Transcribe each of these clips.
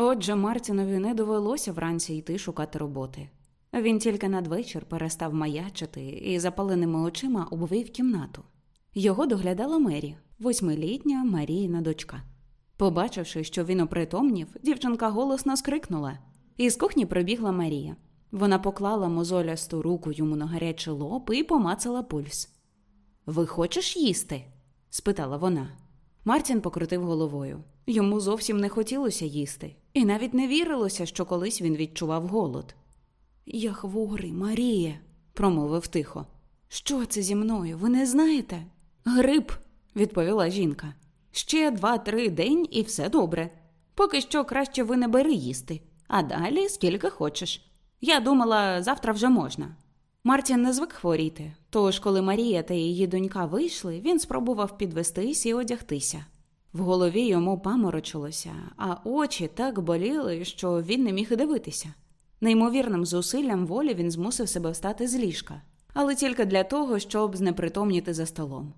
Отже, Мартінові не довелося вранці йти шукати роботи. Він тільки надвечір перестав маячити і запаленими очима обвив кімнату. Його доглядала Мері, восьмилітня Маріїна дочка. Побачивши, що він опритомнів, дівчинка голосно скрикнула. Із кухні прибігла Марія. Вона поклала мозолясту руку йому на гарячий лоб і помацала пульс. Ви хочеш їсти? спитала вона. Мартін покрутив головою. Йому зовсім не хотілося їсти, і навіть не вірилося, що колись він відчував голод. Я хворий, Марія, промовив тихо. Що це зі мною? Ви не знаєте? Грип, відповіла жінка. Ще два-три день і все добре. Поки що краще ви не бери їсти, а далі скільки хочеш. Я думала, завтра вже можна. Мартін не звик хворіти, тож, коли Марія та її донька вийшли, він спробував підвестись і одягтися. В голові йому паморочилося, а очі так боліли, що він не міг дивитися. Неймовірним зусиллям волі він змусив себе встати з ліжка, але тільки для того, щоб знепритомніти за столом.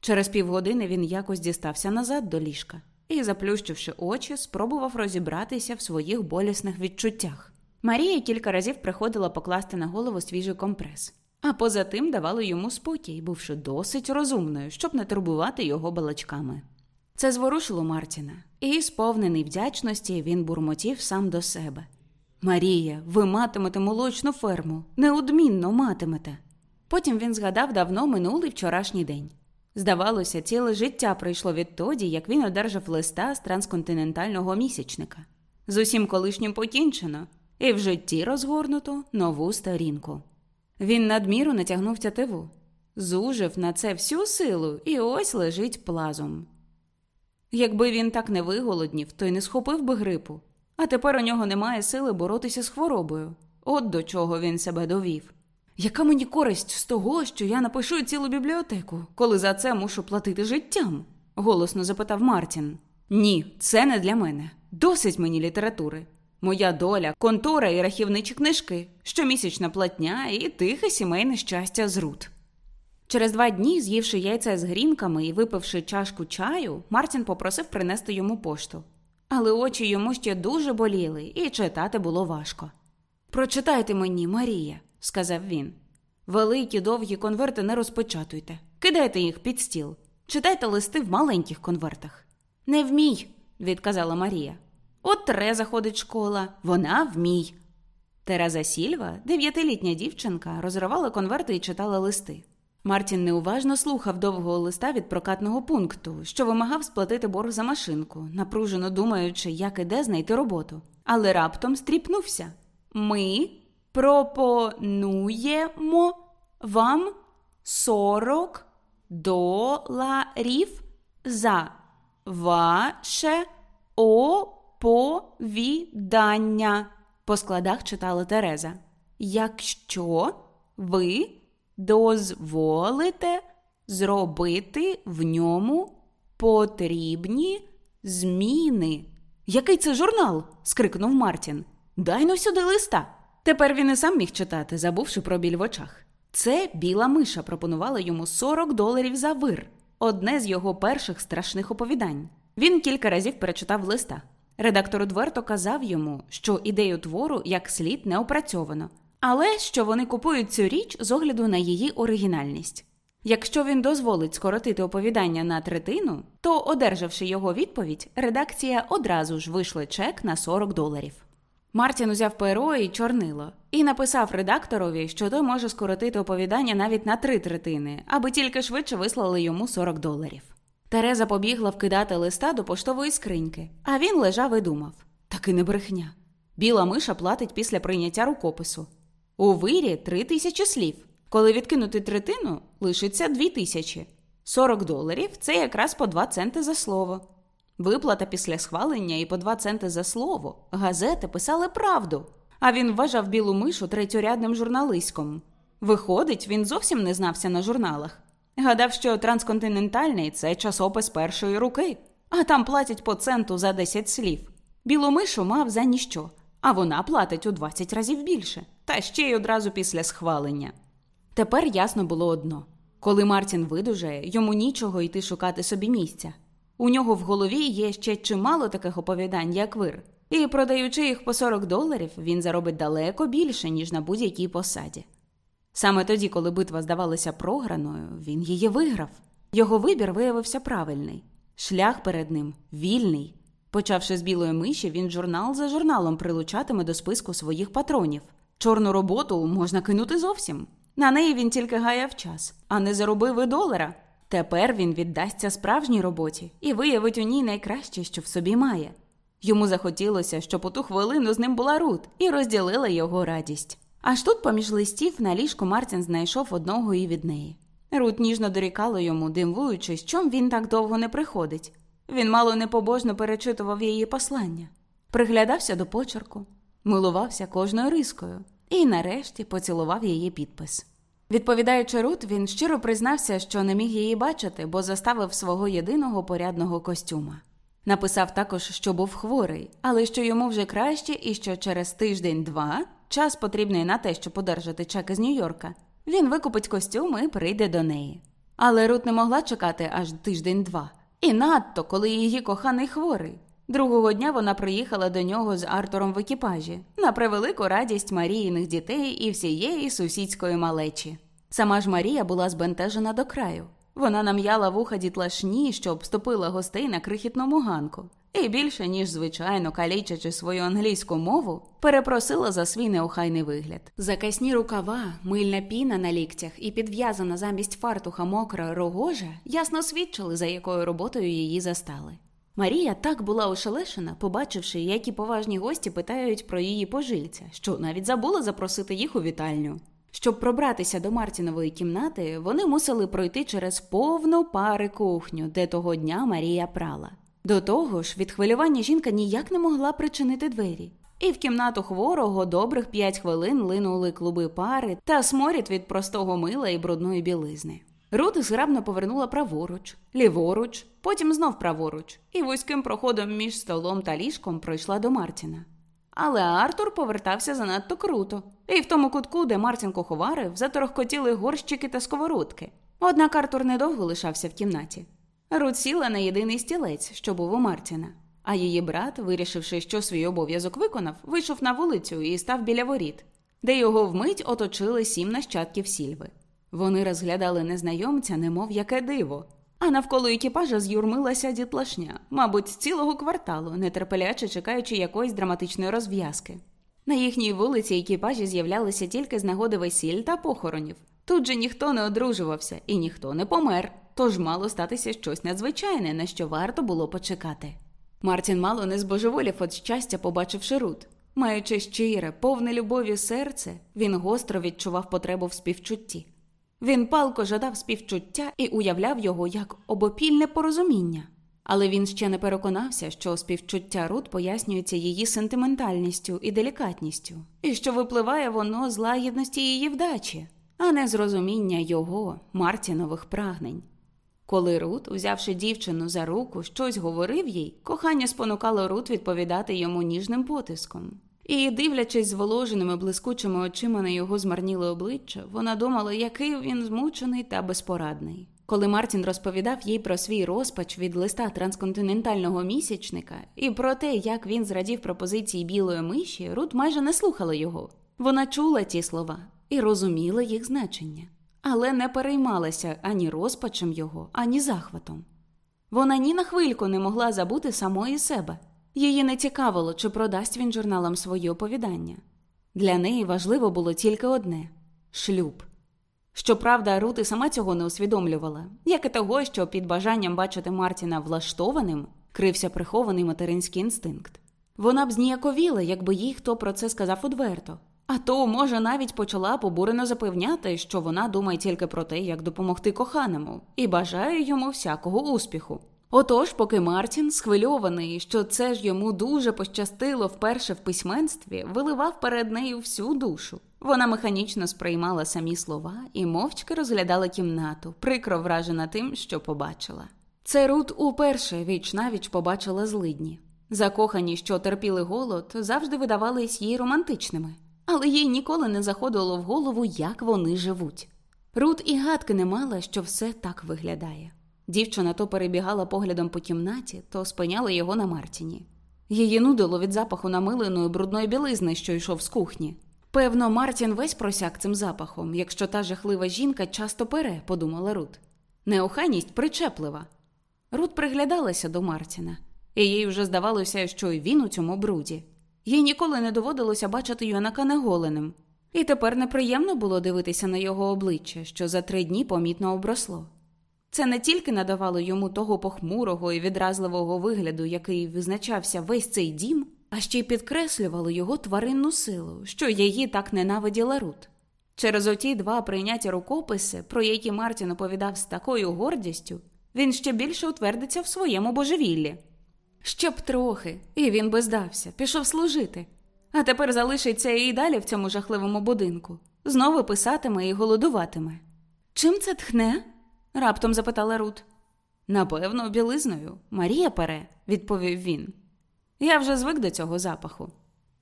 Через півгодини він якось дістався назад до ліжка і, заплющивши очі, спробував розібратися в своїх болісних відчуттях. Марія кілька разів приходила покласти на голову свіжий компрес, а поза тим давала йому спокій, бувши досить розумною, щоб не турбувати його балачками. Це зворушило Мартіна, і, сповнений вдячності, він бурмотів сам до себе. Марія, ви матимете молочну ферму, неодмінно матимете. Потім він згадав давно минулий вчорашній день. Здавалося, ціле життя пройшло відтоді, як він одержав листа з трансконтинентального місячника. З усім колишнім покінчено, і в житті розгорнуто нову сторінку. Він надміру натягнув тятиву, зужив на це всю силу і ось лежить плазом. Якби він так не виголоднів, то й не схопив би грипу, а тепер у нього немає сили боротися з хворобою. От до чого він себе довів. Яка мені користь з того, що я напишу цілу бібліотеку, коли за це мушу платити життям? голосно запитав Мартін. Ні, це не для мене. Досить мені літератури. Моя доля, контора і рахівничі книжки, щомісячна платня і тихе сімейне щастя з рут. Через два дні, з'ївши яйця з грінками і випивши чашку чаю, Мартін попросив принести йому пошту. Але очі йому ще дуже боліли, і читати було важко. Прочитайте мені, Марія, сказав він. Великі довгі конверти не розпечатуйте, кидайте їх під стіл, читайте листи в маленьких конвертах. Не вмій, відказала Марія. От Тереза ходить школа, вона вмій. Тереза Сільва, дев'ятилітня дівчинка, розривала конверти і читала листи. Мартін неуважно слухав довгого листа від прокатного пункту, що вимагав сплатити борг за машинку, напружено думаючи, як і де знайти роботу. Але раптом стріпнувся. Ми пропонуємо вам 40 доларів за ваше оповідання. По складах читала Тереза. Якщо ви дозволите зробити в ньому потрібні зміни. Який це журнал? скрикнув Мартін. Дай но сюди листа. Тепер він і сам міг читати, забувши про біль в очах. Це біла миша пропонувала йому 40 доларів за вир, одне з його перших страшних оповідань. Він кілька разів перечитав листа. Редактор Удверто казав йому, що ідею твору як слід не опрацьовано, але що вони купують цю річ з огляду на її оригінальність. Якщо він дозволить скоротити оповідання на третину, то, одержавши його відповідь, редакція одразу ж вийшла чек на 40 доларів. Мартін узяв перо і чорнило і написав редакторові, що той може скоротити оповідання навіть на три третини, аби тільки швидше вислали йому 40 доларів. Тереза побігла вкидати листа до поштової скриньки, а він лежав і думав таки не брехня. Біла миша платить після прийняття рукопису. У вирі три тисячі слів. Коли відкинути третину, лишиться дві тисячі. 40 доларів це якраз по 2 центи за слово. Виплата після схвалення і по два центи за слово. Газети писали правду. А він вважав білу мишу третьорядним журналистом. Виходить, він зовсім не знався на журналах. Гадав, що трансконтинентальний це часопис першої руки, а там платять по центу за 10 слів. Білу мишу мав за ніщо, а вона платить у 20 разів більше, та ще й одразу після схвалення. Тепер ясно було одно коли Мартін видужає, йому нічого йти шукати собі місця. У нього в голові є ще чимало таких оповідань, як вир, і продаючи їх по 40 доларів, він заробить далеко більше, ніж на будь-якій посаді. Саме тоді, коли битва здавалася програною, він її виграв. Його вибір виявився правильний шлях перед ним вільний. Почавши з білої миші, він журнал за журналом прилучатиме до списку своїх патронів. Чорну роботу можна кинути зовсім. На неї він тільки гаяв час, а не заробив і долара. Тепер він віддасться справжній роботі і виявить у ній найкраще, що в собі має. Йому захотілося, щоб у ту хвилину з ним була Рут і розділила його радість. Аж тут, поміж листів, на ліжку Мартін знайшов одного і від неї. Рут ніжно дорікала йому, дивуючись, чом він так довго не приходить. Він мало непобожно перечитував її послання, приглядався до почерку, милувався кожною рискою і, нарешті, поцілував її підпис. Відповідаючи Рут, він щиро признався, що не міг її бачити, бо заставив свого єдиного порядного костюма. Написав також, що був хворий, але що йому вже краще і що через тиждень-два, час потрібний на те, щоб подержати чек із Нью-Йорка, він викупить костюм і прийде до неї. Але Рут не могла чекати аж тиждень-два. І надто, коли її коханий хворий. Другого дня вона приїхала до нього з Артуром в екіпажі на превелику радість Маріїних дітей і всієї сусідської малечі. Сама ж Марія була збентежена до краю. Вона нам'яла вуха дітлашні, що обступила гостей на крихітному ганку, і більше ніж звичайно калічачи свою англійську мову, перепросила за свій неохайний вигляд. Закасні рукава, мильна піна на ліктях і підв'язана замість фартуха мокра рогожа ясно свідчили, за якою роботою її застали. Марія так була ошелешена, побачивши, які поважні гості питають про її пожильця, що навіть забула запросити їх у вітальню. Щоб пробратися до Мартінової кімнати, вони мусили пройти через повну пари кухню, де того дня Марія прала. До того ж, від хвилювання жінка ніяк не могла причинити двері. І в кімнату хворого добрих п'ять хвилин линули клуби пари та сморід від простого мила і брудної білизни. Рут зграбно повернула праворуч, ліворуч, потім знов праворуч, і вузьким проходом між столом та ліжком пройшла до Мартіна. Але Артур повертався занадто круто, і в тому кутку, де Мартін куховарив, заторохкотіли горщики та сковородки. Однак Артур недовго лишався в кімнаті. Рут сіла на єдиний стілець, що був у Мартіна, а її брат, вирішивши, що свій обов'язок виконав, вийшов на вулицю і став біля воріт, де його вмить оточили сім нащадків сільви. Вони розглядали незнайомця, немов яке диво, а навколо екіпажа з'юрмилася дітлашня, мабуть, з цілого кварталу, нетерпеляче чекаючи якоїсь драматичної розв'язки. На їхній вулиці екіпажі з'являлися тільки з нагоди весіль та похоронів. Тут же ніхто не одружувався і ніхто не помер, тож мало статися щось надзвичайне, на що варто було почекати. Мартін мало не збожеволів від щастя, побачивши Рут. Маючи щире, повне любові серце, він гостро відчував потребу в співчутті. Він палко жадав співчуття і уявляв його як обопільне порозуміння. Але він ще не переконався, що співчуття Рут пояснюється її сентиментальністю і делікатністю, і що випливає воно з лагідності її вдачі, а не з розуміння його, Мартінових прагнень. Коли Рут, взявши дівчину за руку, щось говорив їй, кохання спонукало Рут відповідати йому ніжним потиском. І, дивлячись зволоженими блискучими очима на його змарніле обличчя, вона думала, який він змучений та безпорадний. Коли Мартін розповідав їй про свій розпач від листа трансконтинентального місячника і про те, як він зрадів пропозиції білої миші, Рут майже не слухала його. Вона чула ті слова і розуміла їх значення, але не переймалася ані розпачем його, ані захватом. Вона ні на хвильку не могла забути самої себе. Її не цікавило, чи продасть він журналам свої оповідання. Для неї важливо було тільки одне шлюб. Щоправда, Рут і сама цього не усвідомлювала, як і того, що під бажанням бачити Мартіна влаштованим крився прихований материнський інстинкт. Вона б зніяковіла, якби їй хто про це сказав одверто, а то, може, навіть почала побурено запевняти, що вона думає тільки про те, як допомогти коханому, і бажає йому всякого успіху. Отож, поки Мартін, схвильований, що це ж йому дуже пощастило вперше в письменстві, виливав перед нею всю душу. Вона механічно сприймала самі слова і мовчки розглядала кімнату, прикро вражена тим, що побачила. Це Рут уперше віч навіч побачила злидні. Закохані, що терпіли голод, завжди видавались їй романтичними, але їй ніколи не заходило в голову, як вони живуть. Рут і гадки не мала, що все так виглядає. Дівчина то перебігала поглядом по кімнаті, то спиняла його на Мартіні. Її нудило від запаху намиленої брудної білизни, що йшов з кухні. Певно, Мартін весь просяк цим запахом, якщо та жахлива жінка часто пере, подумала Рут. Неохайність причеплива. Рут приглядалася до Мартіна, і їй вже здавалося, що й він у цьому бруді. Їй ніколи не доводилося бачити юнака неголеним, і тепер неприємно було дивитися на його обличчя, що за три дні помітно обросло. Це не тільки надавало йому того похмурого і відразливого вигляду, який визначався весь цей дім, а ще й підкреслювало його тваринну силу, що її так ненавиділа Рут. Через оті два прийняті рукописи, про які Мартін оповідав з такою гордістю, він ще більше утвердиться в своєму божевіллі. Ще б трохи, і він би здався, пішов служити, а тепер залишиться і далі в цьому жахливому будинку, знову писатиме і голодуватиме. Чим це тхне? Раптом запитала Рут. Напевно, білизною. Марія пере, відповів він. Я вже звик до цього запаху.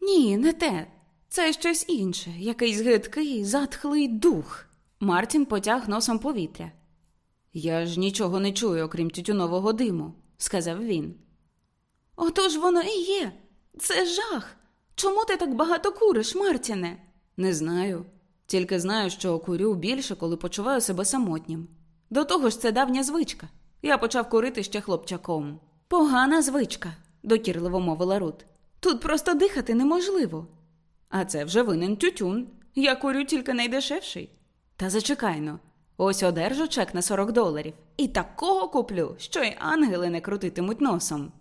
Ні, не те. Це щось інше, якийсь гидкий, затхлий дух. Мартін потяг носом повітря. Я ж нічого не чую, окрім тютюнового диму, сказав він. Отож воно і є. Це жах. Чому ти так багато куриш, Мартіне? Не знаю. Тільки знаю, що курю більше, коли почуваю себе самотнім. До того ж, це давня звичка. Я почав курити ще хлопчаком. Погана звичка, докірливо мовила Рут. Тут просто дихати неможливо. А це вже винен тютюн. Я курю тільки найдешевший. Та зачекайно, ось одержу чек на 40 доларів. І такого куплю, що й ангели не крутитимуть носом.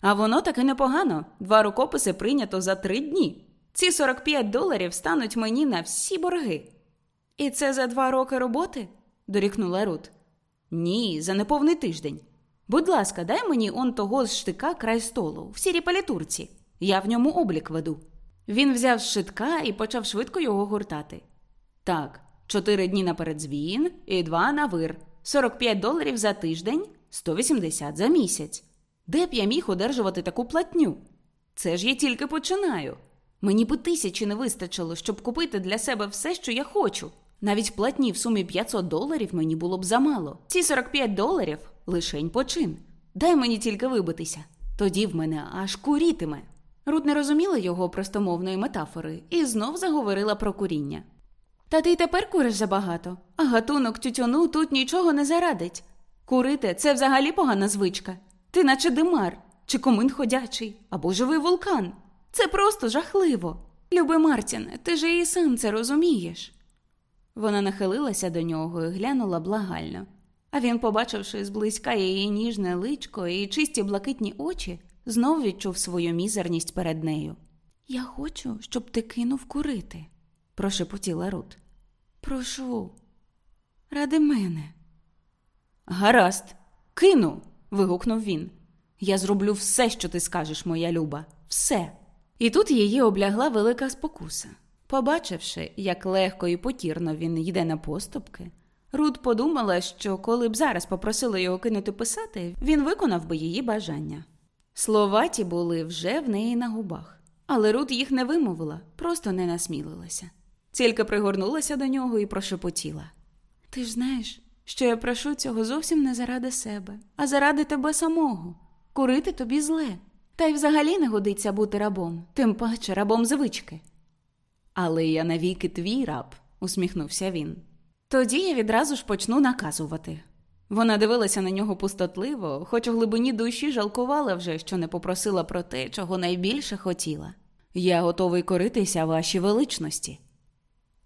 А воно таки непогано. Два рукописи прийнято за три дні. Ці 45 доларів стануть мені на всі борги. І це за два роки роботи? Дорікнула Рут. Ні, за неповний тиждень. Будь ласка, дай мені он того з штика край столу, в сірій палітурці. Я в ньому облік веду. Він взяв з шитка і почав швидко його гуртати. Так, чотири дні на передзвін і два на вир, 45 доларів за тиждень, 180 за місяць. Де б я міг одержувати таку платню? Це ж я тільки починаю. Мені би тисячі не вистачило, щоб купити для себе все, що я хочу. Навіть платні в сумі 500 доларів мені було б замало. Ці 45 доларів лишень почин. Дай мені тільки вибитися. Тоді в мене аж курітиме. Рут не розуміла його простомовної метафори і знов заговорила про куріння. Та ти й тепер куриш забагато, а гатунок тютюну тут нічого не зарадить. Курити це взагалі погана звичка. Ти наче димар, чи комин ходячий, або живий вулкан. Це просто жахливо. Люби Мартіне, ти ж і сам це розумієш. Вона нахилилася до нього і глянула благально. А він, побачивши зблизька її ніжне личко і чисті блакитні очі, знов відчув свою мізерність перед нею. Я хочу, щоб ти кинув курити, прошепотіла Рут. Прошу, ради мене. Гаразд, кину. вигукнув він. Я зроблю все, що ти скажеш, моя люба, все. І тут її облягла велика спокуса. Побачивши, як легко і потірно він йде на поступки, Рут подумала, що коли б зараз попросила його кинути писати, він виконав би її бажання. Слова ті були вже в неї на губах, але Рут їх не вимовила, просто не насмілилася. Тільки пригорнулася до нього і прошепотіла. Ти ж знаєш, що я прошу цього зовсім не заради себе, а заради тебе самого. Курити тобі зле. Та й взагалі не годиться бути рабом, тим паче рабом звички. Але я навіки твій раб, усміхнувся він. Тоді я відразу ж почну наказувати. Вона дивилася на нього пустотливо, хоч у глибині душі жалкувала вже, що не попросила про те, чого найбільше хотіла. Я готовий коритися вашій величності.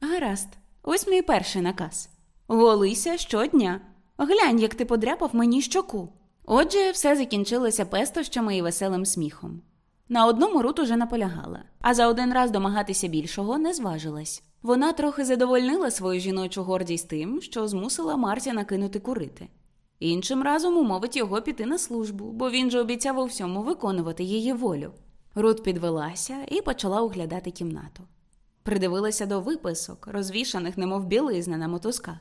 Гаразд, ось мій перший наказ. Голися щодня. Глянь, як ти подряпав мені щоку. Отже, все закінчилося пестощами і веселим сміхом. На одному Рут уже наполягала, а за один раз домагатися більшого не зважилась. Вона трохи задовольнила свою жіночу гордість тим, що змусила Марті накинути курити. Іншим разом умовить його піти на службу, бо він же обіцяв у всьому виконувати її волю. Рут підвелася і почала оглядати кімнату. Придивилася до виписок, розвішаних, немов білизна на мотузках,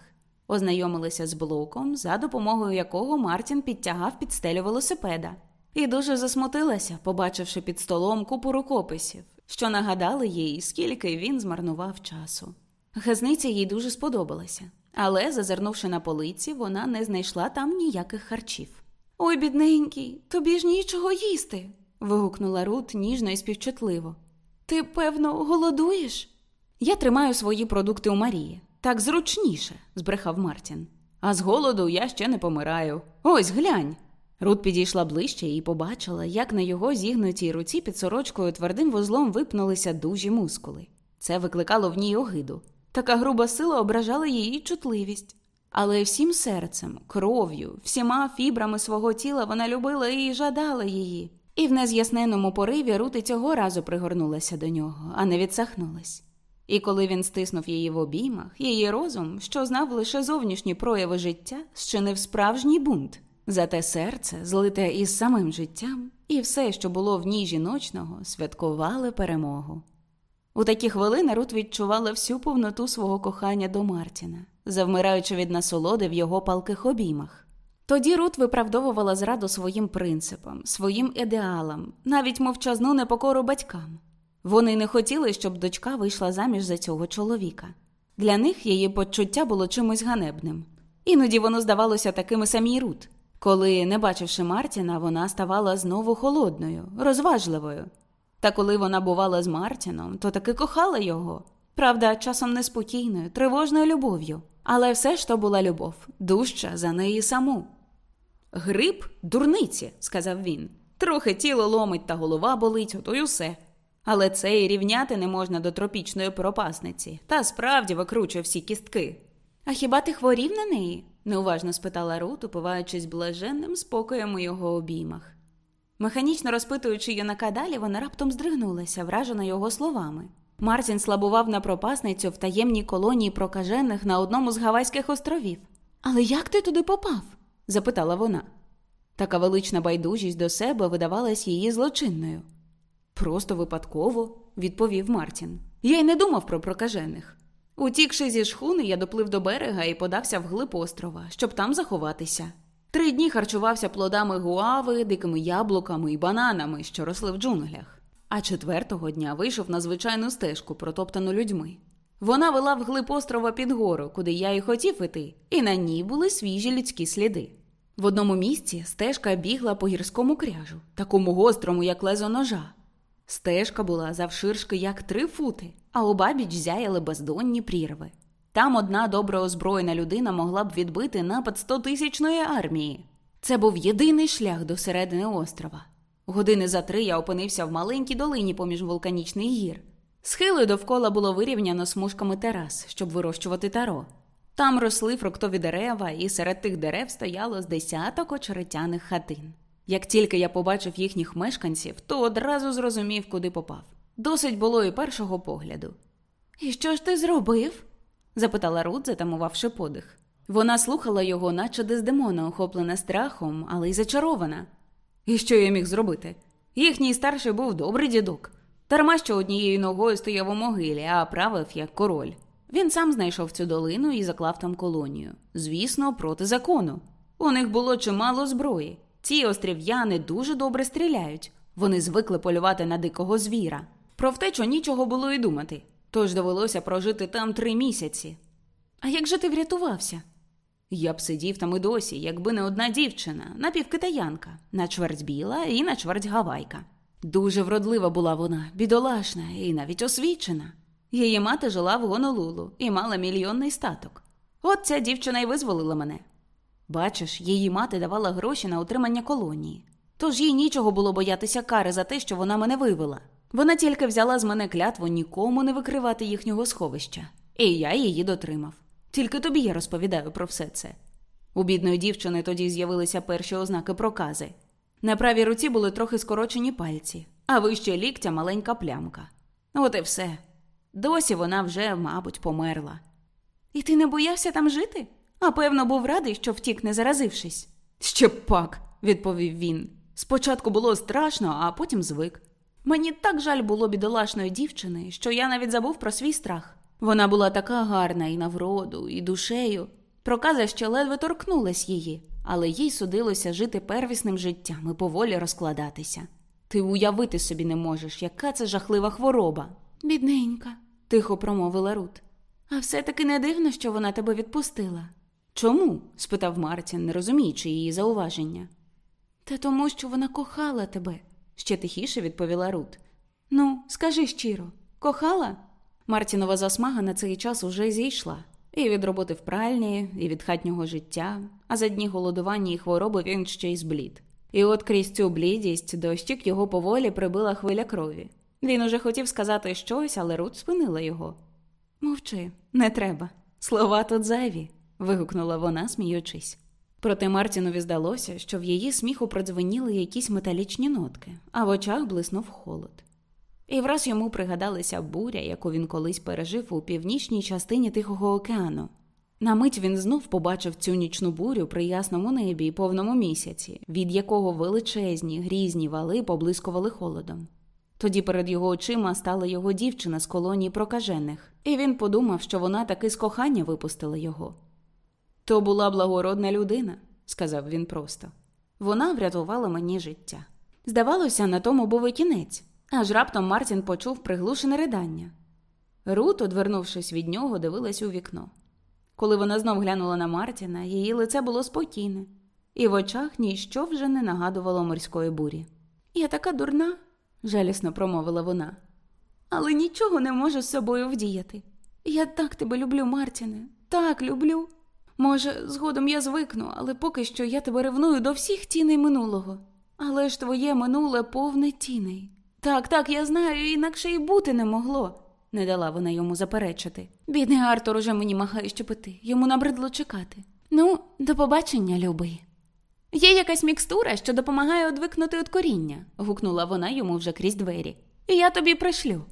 ознайомилася з блоком, за допомогою якого Мартін підтягав під стелю велосипеда, і дуже засмутилася, побачивши під столом купу рукописів, що нагадали їй, скільки він змарнував часу. Газниця їй дуже сподобалася, але, зазирнувши на полиці, вона не знайшла там ніяких харчів. Ой, бідненький, тобі ж нічого їсти. вигукнула Рут ніжно і співчутливо. Ти, певно, голодуєш? Я тримаю свої продукти у Марії. Так зручніше, збрехав Мартін. А з голоду я ще не помираю. Ось глянь. Рут підійшла ближче і побачила, як на його зігнутій руці під сорочкою твердим вузлом випнулися дужі мускули. Це викликало в ній огиду. Така груба сила ображала її чутливість. Але всім серцем, кров'ю, всіма фібрами свого тіла вона любила і жадала її. І в нез'ясненому пориві Рути цього разу пригорнулася до нього, а не відсахнулась. І коли він стиснув її в обіймах, її розум, що знав лише зовнішні прояви життя, щинив справжній бунт. Зате серце, злите із самим життям, і все, що було в ній жіночного, святкували перемогу. У такі хвилини Рут відчувала всю повноту свого кохання до Мартіна, завмираючи від насолоди в його палких обіймах. Тоді Рут виправдовувала зраду своїм принципам, своїм ідеалам, навіть мовчазну непокору батькам. Вони не хотіли, щоб дочка вийшла заміж за цього чоловіка. Для них її почуття було чимось ганебним. Іноді воно здавалося такими самій Рут. Коли, не бачивши Мартіна, вона ставала знову холодною, розважливою. Та коли вона бувала з Мартіном, то таки кохала його. Правда, часом неспокійною, тривожною любов'ю. Але все ж то була любов, дужча за неї саму. Гриб дурниці, сказав він. Трохи тіло ломить та голова болить, ото й усе. Але це і рівняти не можна до тропічної пропасниці, та справді викручує всі кістки. А хіба ти хворів на неї? Неуважно спитала Рут, упиваючись блаженним спокоєм у його обіймах. Механічно розпитуючи юнака далі, вона раптом здригнулася, вражена його словами. Мартін слабував на пропасницю в таємній колонії прокажених на одному з Гавайських островів. Але як ти туди попав? запитала вона. Така велична байдужість до себе видавалась її злочинною. Просто випадково, відповів Мартін. Я й не думав про прокажених. Утікши зі шхуни, я доплив до берега і подався вглиб острова, щоб там заховатися. Три дні харчувався плодами гуави, дикими яблуками і бананами, що росли в джунглях. А четвертого дня вийшов на звичайну стежку, протоптану людьми. Вона вела вглиб острова під гору, куди я й хотів іти, і на ній були свіжі людські сліди. В одному місці стежка бігла по гірському кряжу, такому гострому, як лезо ножа. Стежка була завширшки як три фути, а обабіч зяяли бездонні прірви. Там одна добре озброєна людина могла б відбити напад стотисячної армії. Це був єдиний шлях до середини острова. Години за три я опинився в маленькій долині поміж вулканічних гір. Схили довкола було вирівняно смужками терас, щоб вирощувати таро. Там росли фруктові дерева, і серед тих дерев стояло з десяток очеретяних хатин. Як тільки я побачив їхніх мешканців, то одразу зрозумів, куди попав. Досить було і першого погляду. І що ж ти зробив? запитала Рут, затамувавши подих. Вона слухала його, наче дездемона, охоплена страхом, але й зачарована. І що я міг зробити? Їхній старший був добрий дідок. Дарма що однією ногою стояв у могилі, а правив як король. Він сам знайшов цю долину і заклав там колонію. Звісно, проти закону. У них було чимало зброї. Ці острів'яни дуже добре стріляють. Вони звикли полювати на дикого звіра. Про втечу нічого було й думати, тож довелося прожити там три місяці. А як же ти врятувався? Я б сидів там і досі, якби не одна дівчина, напівкитаянка, на чверть біла і на чверть гавайка. Дуже вродлива була вона, бідолашна і навіть освічена. Її мати жила в Гонолулу і мала мільйонний статок. От ця дівчина й визволила мене. Бачиш, її мати давала гроші на утримання колонії, тож їй нічого було боятися кари за те, що вона мене вивела. Вона тільки взяла з мене клятву нікому не викривати їхнього сховища, і я її дотримав. Тільки тобі я розповідаю про все це. У бідної дівчини тоді з'явилися перші ознаки прокази. На правій руці були трохи скорочені пальці, а вище ліктя маленька плямка. От і все. Досі вона вже, мабуть, померла. І ти не боявся там жити? А певно, був радий, що втік, не заразившись. Ще пак, відповів він. Спочатку було страшно, а потім звик. Мені так жаль було бідолашної дівчини, що я навіть забув про свій страх. Вона була така гарна і на вроду, і душею. Проказа ще ледве торкнулась її, але їй судилося жити первісним життям і поволі розкладатися. Ти уявити собі не можеш, яка це жахлива хвороба. Бідненька, тихо промовила Рут. А все таки не дивно, що вона тебе відпустила. Чому? спитав Мартін, не розуміючи її зауваження. Та тому, що вона кохала тебе, ще тихіше відповіла Рут. Ну, скажи щиро, кохала? Мартінова засмага на цей час уже зійшла. І від роботи в пральні, і від хатнього життя, а за дні голодування і хвороби він ще й зблід. І от крізь цю блідість до щік його поволі прибила хвиля крові. Він уже хотів сказати щось, але Рут спинила його. Мовчи, не треба. Слова тут зайві, вигукнула вона, сміючись. Проте Мартінові здалося, що в її сміху продзвеніли якісь металічні нотки, а в очах блиснув холод. І враз йому пригадалася буря, яку він колись пережив у північній частині Тихого океану. На мить він знов побачив цю нічну бурю при ясному небі і повному місяці, від якого величезні грізні вали поблискували холодом. Тоді перед його очима стала його дівчина з колонії прокажених, і він подумав, що вона таки з кохання випустила його. То була благородна людина, сказав він просто. Вона врятувала мені життя. Здавалося, на тому був і кінець, аж раптом Мартін почув приглушене ридання. Рут, одвернувшись від нього, дивилась у вікно. Коли вона знов глянула на Мартіна, її лице було спокійне, і в очах ніщо вже не нагадувало морської бурі. Я така дурна, жалісно промовила вона, але нічого не можу з собою вдіяти. Я так тебе люблю, Мартіне, так люблю. Може, згодом я звикну, але поки що я тебе ревную до всіх тіней минулого. Але ж твоє минуле повне тіней. Так, так, я знаю, інакше й бути не могло не дала вона йому заперечити. Бідний Артур уже мені махає щепити, йому набридло чекати. Ну, до побачення, любий. Є якась мікстура, що допомагає одвикнути від коріння, гукнула вона йому вже крізь двері. І я тобі пришлю.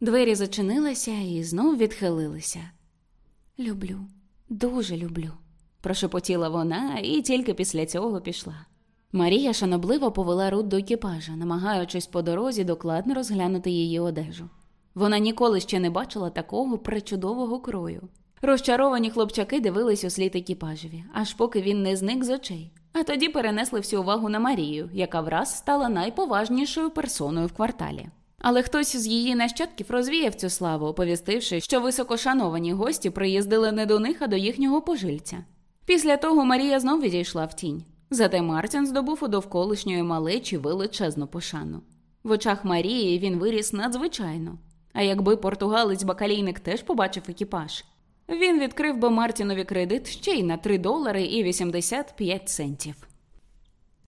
Двері зачинилися і знов відхилилися. Люблю, дуже люблю, прошепотіла вона і тільки після цього пішла. Марія шанобливо повела Рут до екіпажа, намагаючись по дорозі докладно розглянути її одежу. Вона ніколи ще не бачила такого пречудового крою. Розчаровані хлопчаки дивились у слід екіпажеві, аж поки він не зник з очей. А тоді перенесли всю увагу на Марію, яка враз стала найповажнішою персоною в кварталі. Але хтось з її нащадків розвіяв цю славу, оповістивши, що високошановані гості приїздили не до них, а до їхнього пожильця. Після того Марія знов відійшла в тінь. Зате Мартін здобув у довколишньої малечі величезну пошану. В очах Марії він виріс надзвичайно. А якби португалець бакалійник теж побачив екіпаж, він відкрив би Мартінові кредит ще й на 3 долари і 85 центів.